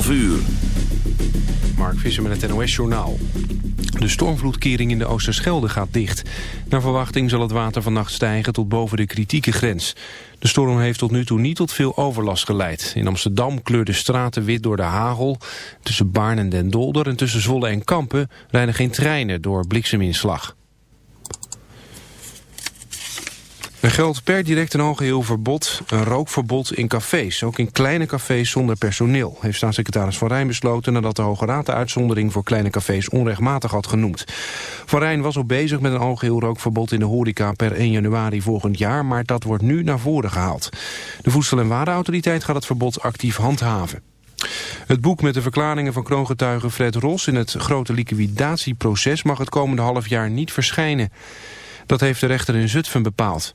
12 uur. Mark Visser met het NOS-journaal. De stormvloedkering in de Oosterschelde gaat dicht. Naar verwachting zal het water vannacht stijgen tot boven de kritieke grens. De storm heeft tot nu toe niet tot veel overlast geleid. In Amsterdam kleurden straten wit door de hagel. Tussen Baarn en Den Dolder en tussen Zwolle en Kampen rijden geen treinen door blikseminslag. Er geldt per direct een algeheel verbod, een rookverbod in cafés. Ook in kleine cafés zonder personeel, heeft staatssecretaris Van Rijn besloten... nadat de Hoge Raad de uitzondering voor kleine cafés onrechtmatig had genoemd. Van Rijn was al bezig met een algeheel rookverbod in de horeca per 1 januari volgend jaar... maar dat wordt nu naar voren gehaald. De Voedsel- en Warenautoriteit gaat het verbod actief handhaven. Het boek met de verklaringen van kroongetuige Fred Ros... in het grote liquidatieproces mag het komende half jaar niet verschijnen. Dat heeft de rechter in Zutphen bepaald.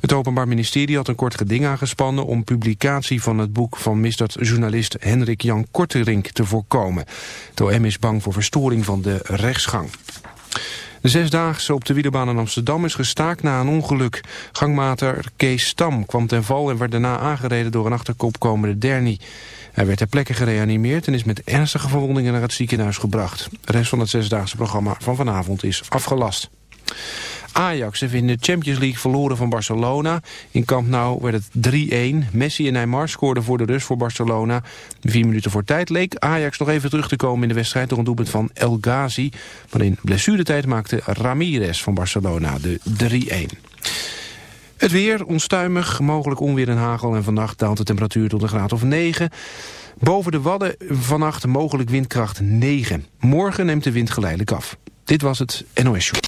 Het Openbaar Ministerie had een kort geding aangespannen om publicatie van het boek van misdaadjournalist Hendrik Jan Korterink te voorkomen. Het OM is bang voor verstoring van de rechtsgang. De zesdaagse op de wielerbaan in Amsterdam is gestaakt na een ongeluk. Gangmater Kees Stam kwam ten val en werd daarna aangereden door een achterkopkomende Derny. Hij werd ter plekke gereanimeerd en is met ernstige verwondingen naar het ziekenhuis gebracht. De rest van het zesdaagse programma van vanavond is afgelast. Ajax heeft in de Champions League verloren van Barcelona. In Camp Nou werd het 3-1. Messi en Neymar scoorden voor de rust voor Barcelona. Vier minuten voor tijd leek Ajax nog even terug te komen in de wedstrijd... door een doelpunt van El Ghazi. Maar in blessuretijd maakte Ramirez van Barcelona de 3-1. Het weer onstuimig, mogelijk onweer en hagel... en vannacht daalt de temperatuur tot een graad of 9... Boven de Wadden vannacht mogelijk windkracht 9. Morgen neemt de wind geleidelijk af. Dit was het NOS Show.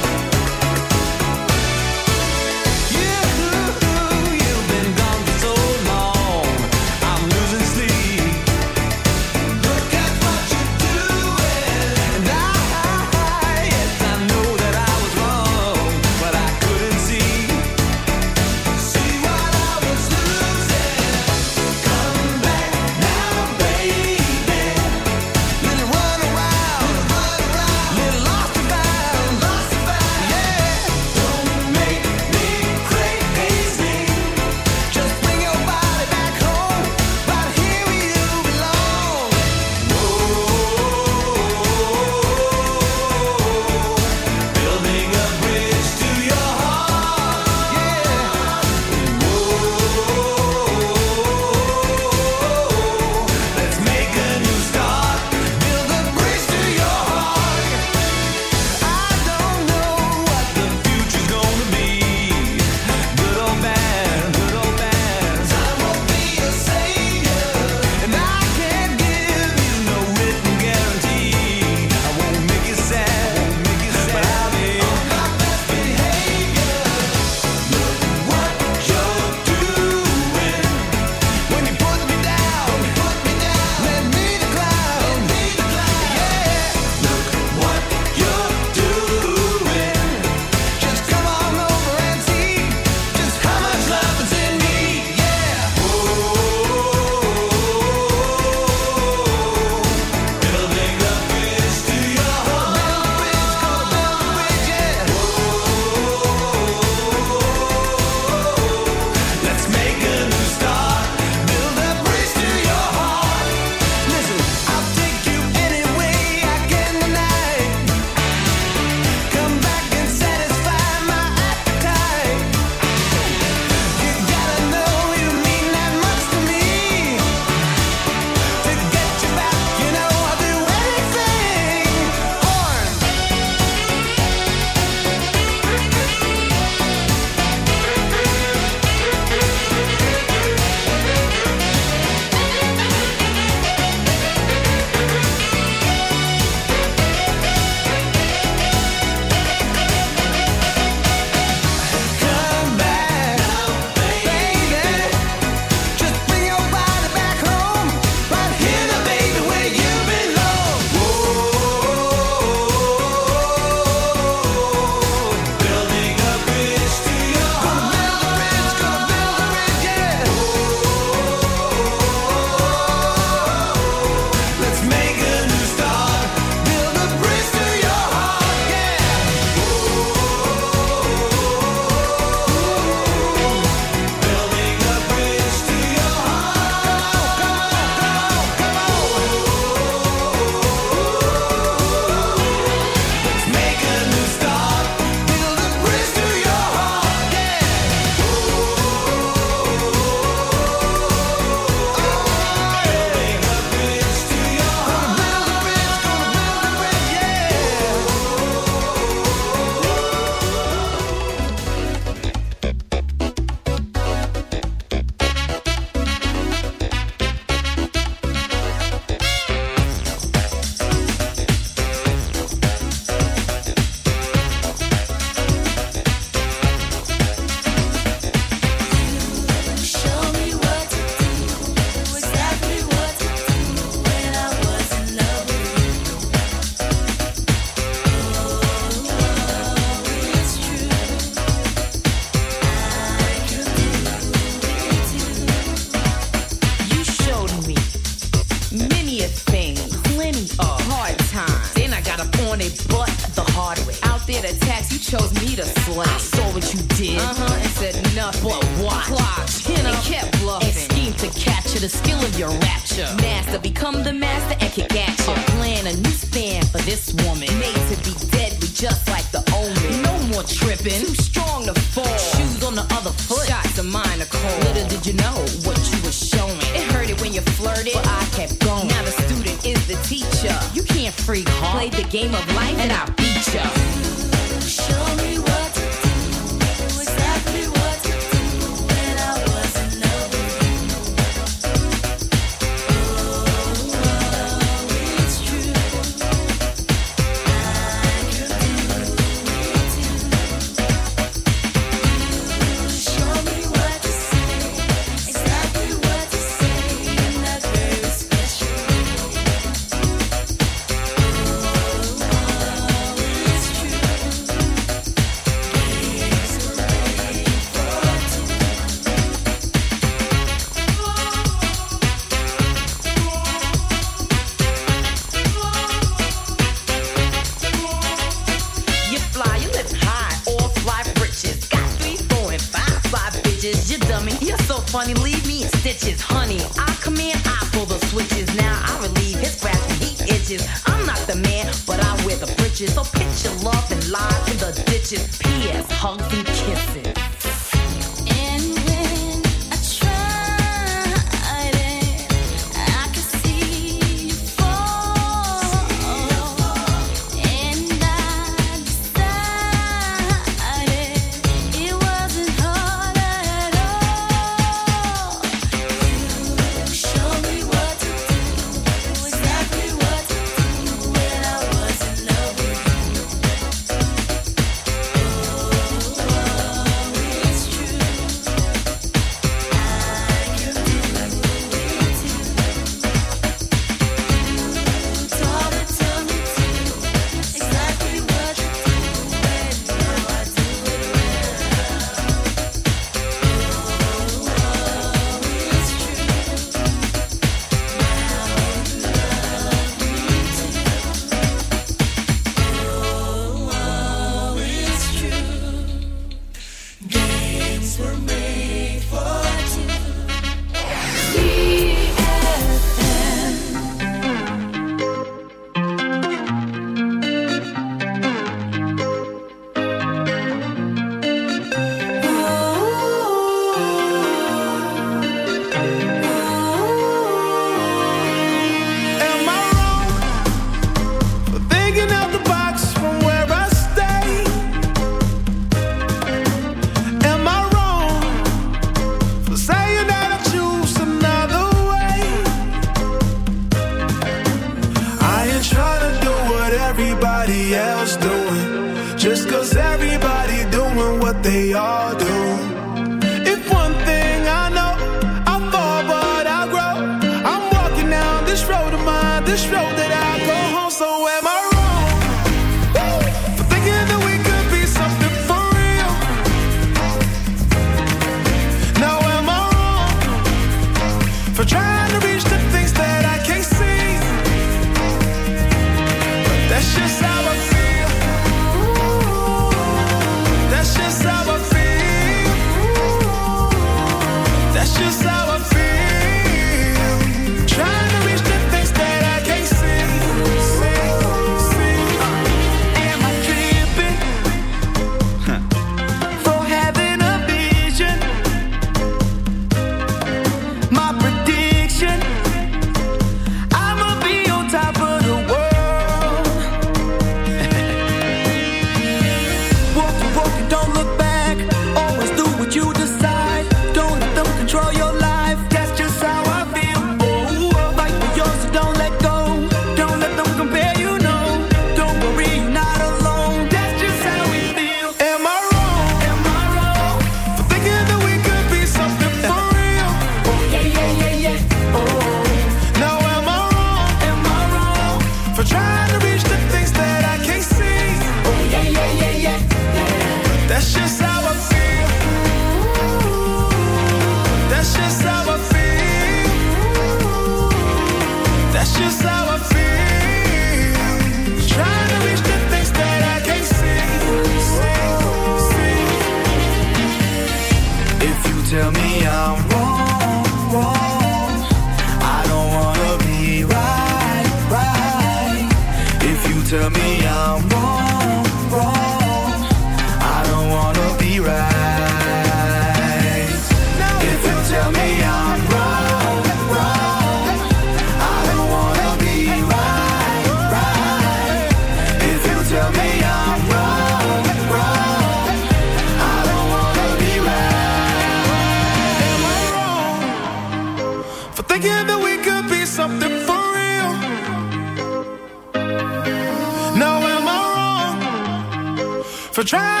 try.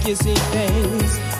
kissy face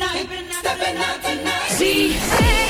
night, stepping out tonight. See.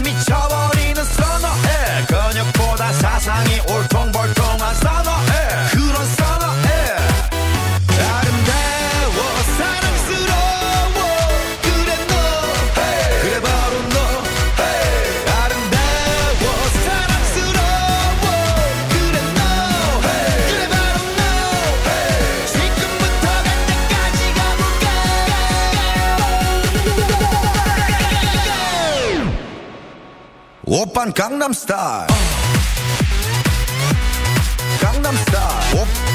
op aan Gangnam Style. Gangnam Style. Op.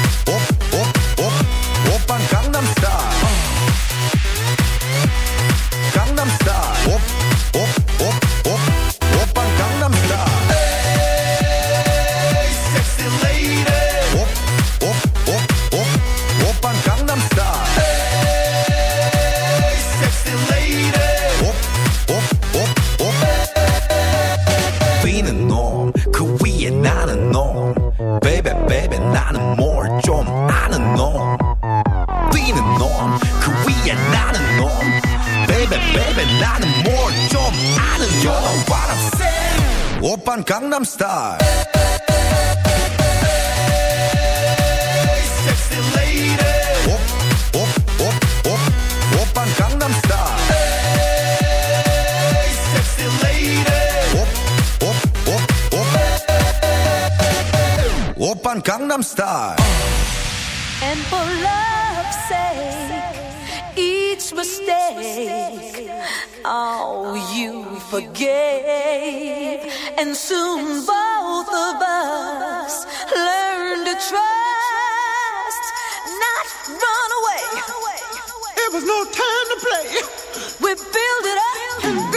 Gangnam Style. And for love's sake, each mistake, oh, you forgave. And soon both of us learned to trust, not run away. It was no time to play. We build it up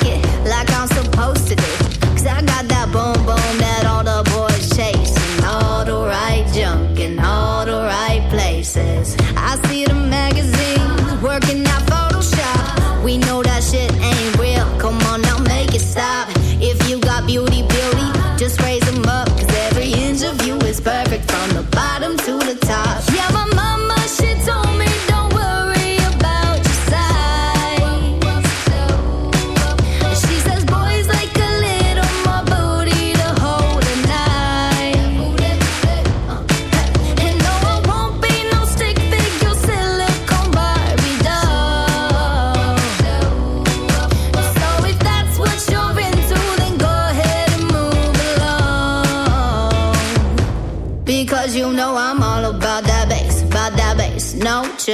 it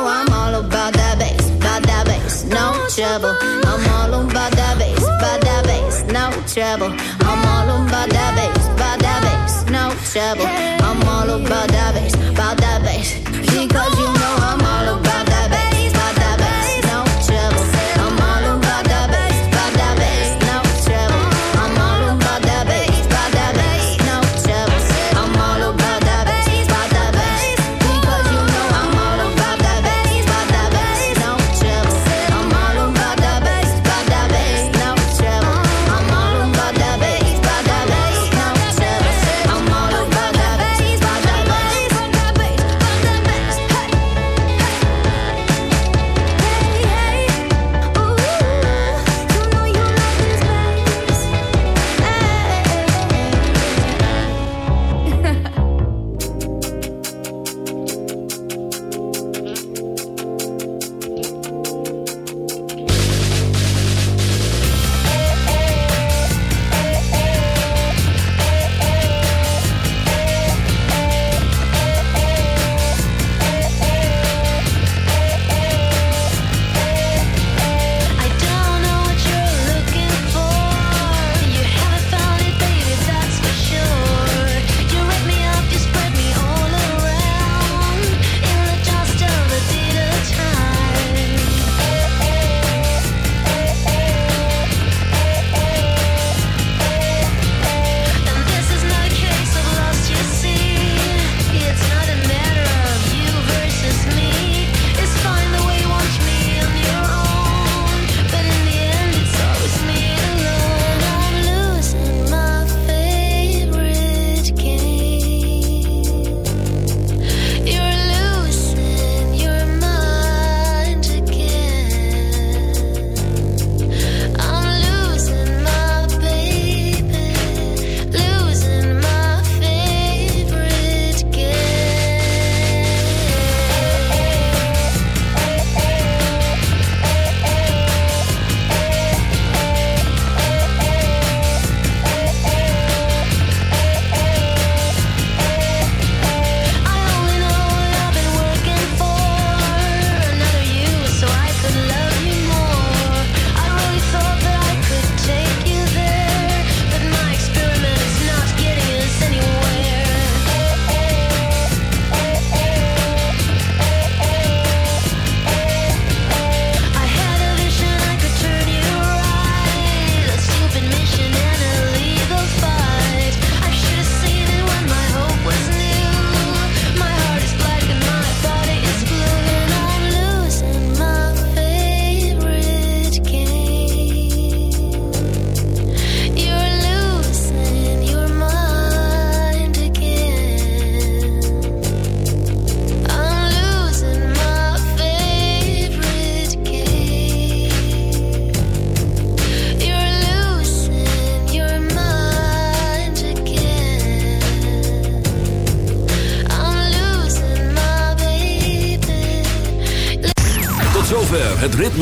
know I'm all about that bass, about that bass, no trouble. I'm all about that bass, about that bass, no trouble. I'm all about that bass, about that bass, no trouble. I'm all about that bass, about that bass, because you.